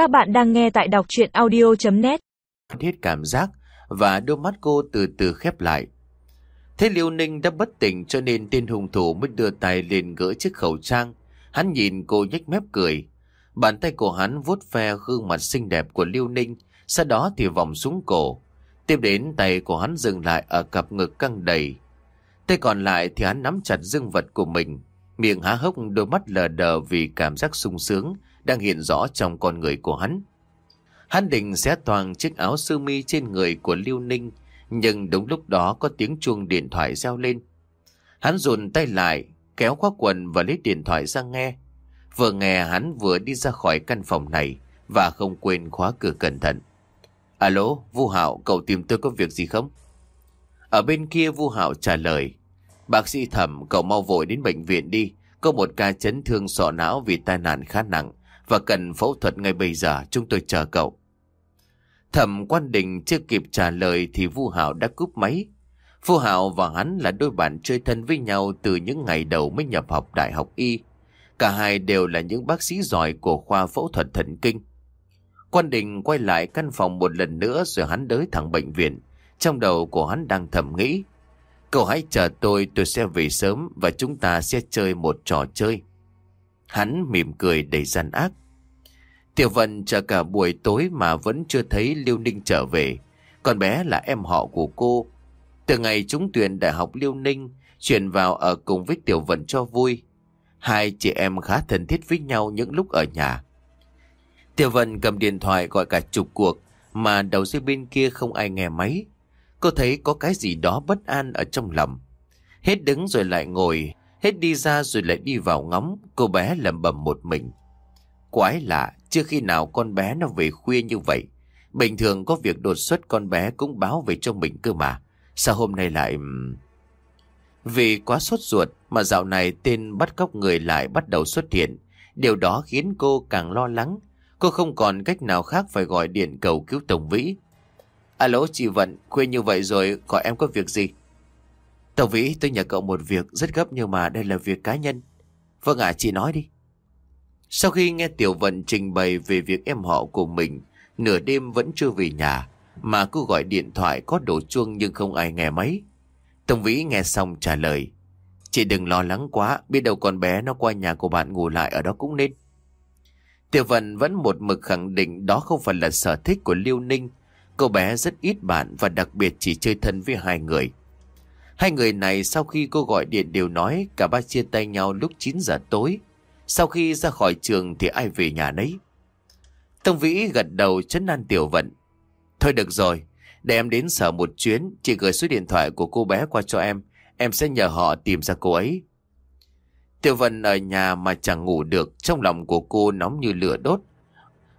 Các bạn đang nghe tại đọc chuyện audio.net Hết cảm giác và đôi mắt cô từ từ khép lại. Thế Liêu Ninh đã bất tỉnh cho nên tên hung thủ mới đưa tay lên gỡ chiếc khẩu trang. Hắn nhìn cô nhếch mép cười. Bàn tay của hắn vuốt ve gương mặt xinh đẹp của Liêu Ninh, sau đó thì vòng xuống cổ. Tiếp đến tay của hắn dừng lại ở cặp ngực căng đầy. Tay còn lại thì hắn nắm chặt dương vật của mình, miệng há hốc đôi mắt lờ đờ vì cảm giác sung sướng đang hiện rõ trong con người của hắn. Hắn định xé toàn chiếc áo sơ mi trên người của Lưu Ninh, nhưng đúng lúc đó có tiếng chuông điện thoại reo lên. Hắn dồn tay lại, kéo khóa quần và lấy điện thoại ra nghe. Vừa nghe hắn vừa đi ra khỏi căn phòng này và không quên khóa cửa cẩn thận. Alo, Vu Hạo, cậu tìm tôi có việc gì không? Ở bên kia Vu Hạo trả lời. Bác sĩ thẩm, cậu mau vội đến bệnh viện đi. Có một ca chấn thương sọ não vì tai nạn khá nặng và cần phẫu thuật ngay bây giờ. Chúng tôi chờ cậu. Thẩm quan đình chưa kịp trả lời thì Vu Hạo đã cúp máy. Vu Hạo và hắn là đôi bạn chơi thân với nhau từ những ngày đầu mới nhập học đại học y. Cả hai đều là những bác sĩ giỏi của khoa phẫu thuật thần kinh. Quan đình quay lại căn phòng một lần nữa rồi hắn đới thẳng bệnh viện. Trong đầu của hắn đang thầm nghĩ. Cậu hãy chờ tôi, tôi sẽ về sớm và chúng ta sẽ chơi một trò chơi. Hắn mỉm cười đầy gian ác. Tiểu Vân chờ cả buổi tối mà vẫn chưa thấy Liêu Ninh trở về. Con bé là em họ của cô. Từ ngày trúng tuyển Đại học Liêu Ninh, chuyển vào ở cùng với Tiểu Vân cho vui. Hai chị em khá thân thiết với nhau những lúc ở nhà. Tiểu Vân cầm điện thoại gọi cả chục cuộc mà đầu dây bên kia không ai nghe máy. Cô thấy có cái gì đó bất an ở trong lòng. Hết đứng rồi lại ngồi, hết đi ra rồi lại đi vào ngóng, cô bé lẩm bẩm một mình. Quái lạ, chưa khi nào con bé nó về khuya như vậy. Bình thường có việc đột xuất con bé cũng báo về cho mình cơ mà. Sao hôm nay lại... Vì quá sốt ruột mà dạo này tên bắt cóc người lại bắt đầu xuất hiện. Điều đó khiến cô càng lo lắng. Cô không còn cách nào khác phải gọi điện cầu cứu Tổng Vĩ. Alo chị Vận, khuya như vậy rồi, gọi em có việc gì? Tàu Vĩ, tôi nhờ cậu một việc rất gấp nhưng mà đây là việc cá nhân. Vâng ạ, chị nói đi. Sau khi nghe Tiểu Vận trình bày về việc em họ của mình, nửa đêm vẫn chưa về nhà, mà cô gọi điện thoại có đổ chuông nhưng không ai nghe máy. Tổng Vĩ nghe xong trả lời. Chị đừng lo lắng quá, biết đâu con bé nó qua nhà của bạn ngủ lại ở đó cũng nên. Tiểu Vận vẫn một mực khẳng định đó không phải là sở thích của Liêu Ninh. Cô bé rất ít bạn và đặc biệt chỉ chơi thân với hai người. Hai người này sau khi cô gọi điện đều nói cả ba chia tay nhau lúc 9 giờ tối. Sau khi ra khỏi trường thì ai về nhà nấy. Tông Vĩ gật đầu chấn an Tiểu Vận. Thôi được rồi, để em đến sở một chuyến, chị gửi số điện thoại của cô bé qua cho em. Em sẽ nhờ họ tìm ra cô ấy. Tiểu Vận ở nhà mà chẳng ngủ được, trong lòng của cô nóng như lửa đốt.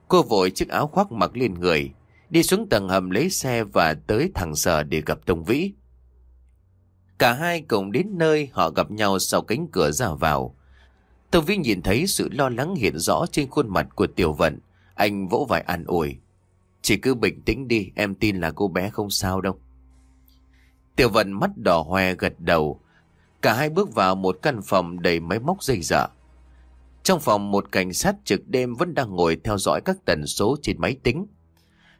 Cô vội chiếc áo khoác mặc lên người, đi xuống tầng hầm lấy xe và tới thẳng sở để gặp Tông Vĩ. Cả hai cùng đến nơi họ gặp nhau sau cánh cửa ra vào. tâu Vĩ nhìn thấy sự lo lắng hiện rõ trên khuôn mặt của Tiểu Vận. Anh vỗ vai an ủi. Chỉ cứ bình tĩnh đi, em tin là cô bé không sao đâu. Tiểu Vận mắt đỏ hoe gật đầu. Cả hai bước vào một căn phòng đầy máy móc dây dở. Trong phòng một cảnh sát trực đêm vẫn đang ngồi theo dõi các tần số trên máy tính.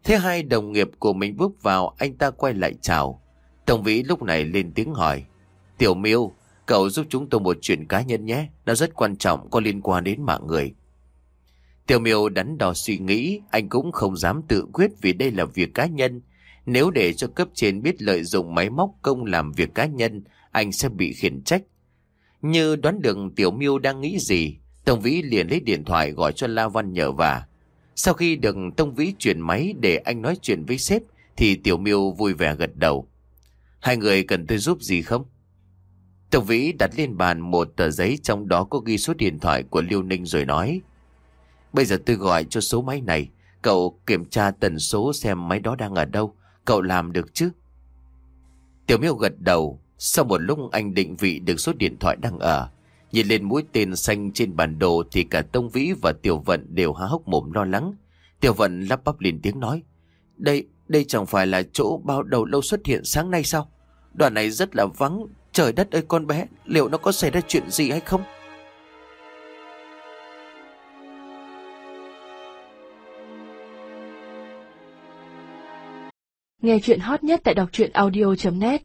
Thế hai đồng nghiệp của mình bước vào, anh ta quay lại chào. Tổng vĩ lúc này lên tiếng hỏi. Tiểu miêu, cậu giúp chúng tôi một chuyện cá nhân nhé. Nó rất quan trọng, có liên quan đến mạng người. Tiểu miêu đắn đo suy nghĩ, anh cũng không dám tự quyết vì đây là việc cá nhân. Nếu để cho cấp trên biết lợi dụng máy móc công làm việc cá nhân, anh sẽ bị khiển trách. Như đoán được Tiểu miêu đang nghĩ gì, Tổng Vĩ liền lấy điện thoại gọi cho La Văn nhờ vả. Sau khi được Tông Vĩ chuyển máy để anh nói chuyện với sếp, thì Tiểu miêu vui vẻ gật đầu. Hai người cần tôi giúp gì không? Tổng Vĩ đặt lên bàn một tờ giấy trong đó có ghi số điện thoại của Liêu Ninh rồi nói. Bây giờ tôi gọi cho số máy này, cậu kiểm tra tần số xem máy đó đang ở đâu, cậu làm được chứ? Tiểu miêu gật đầu, sau một lúc anh định vị được số điện thoại đang ở. Nhìn lên mũi tên xanh trên bản đồ thì cả Tông Vĩ và Tiểu Vận đều há hốc mồm lo lắng. Tiểu Vận lắp bắp lên tiếng nói. Đây, đây chẳng phải là chỗ bao đầu lâu xuất hiện sáng nay sao? Đoạn này rất là vắng. Trời đất ơi con bé, Liệu nó có xảy ra chuyện gì hay không? Nghe chuyện hot nhất tại đọc truyện audio.net